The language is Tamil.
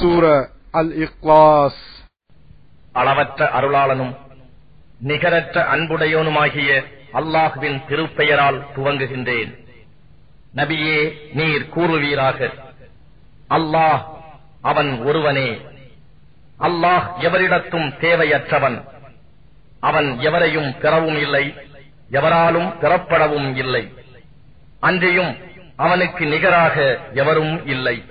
சூர அல் இக்லாஸ் அளவற்ற அருளாளனும் நிகரற்ற அன்புடையோனுமாகிய அல்லாஹுவின் திருப்பெயரால் துவங்குகின்றேன். நபியே நீர் கூறுவீராக. அல்லாஹ் அவன் ஒருவனே. அல்லாஹ் எவரிடத்தும் தேவையற்றவன். அவன் எவரையும் பெறவும் இல்லை எவராலும் பெறப்படவும் இல்லை. அன்றியும் அவனுக்கு நிகராக எவரும் இல்லை.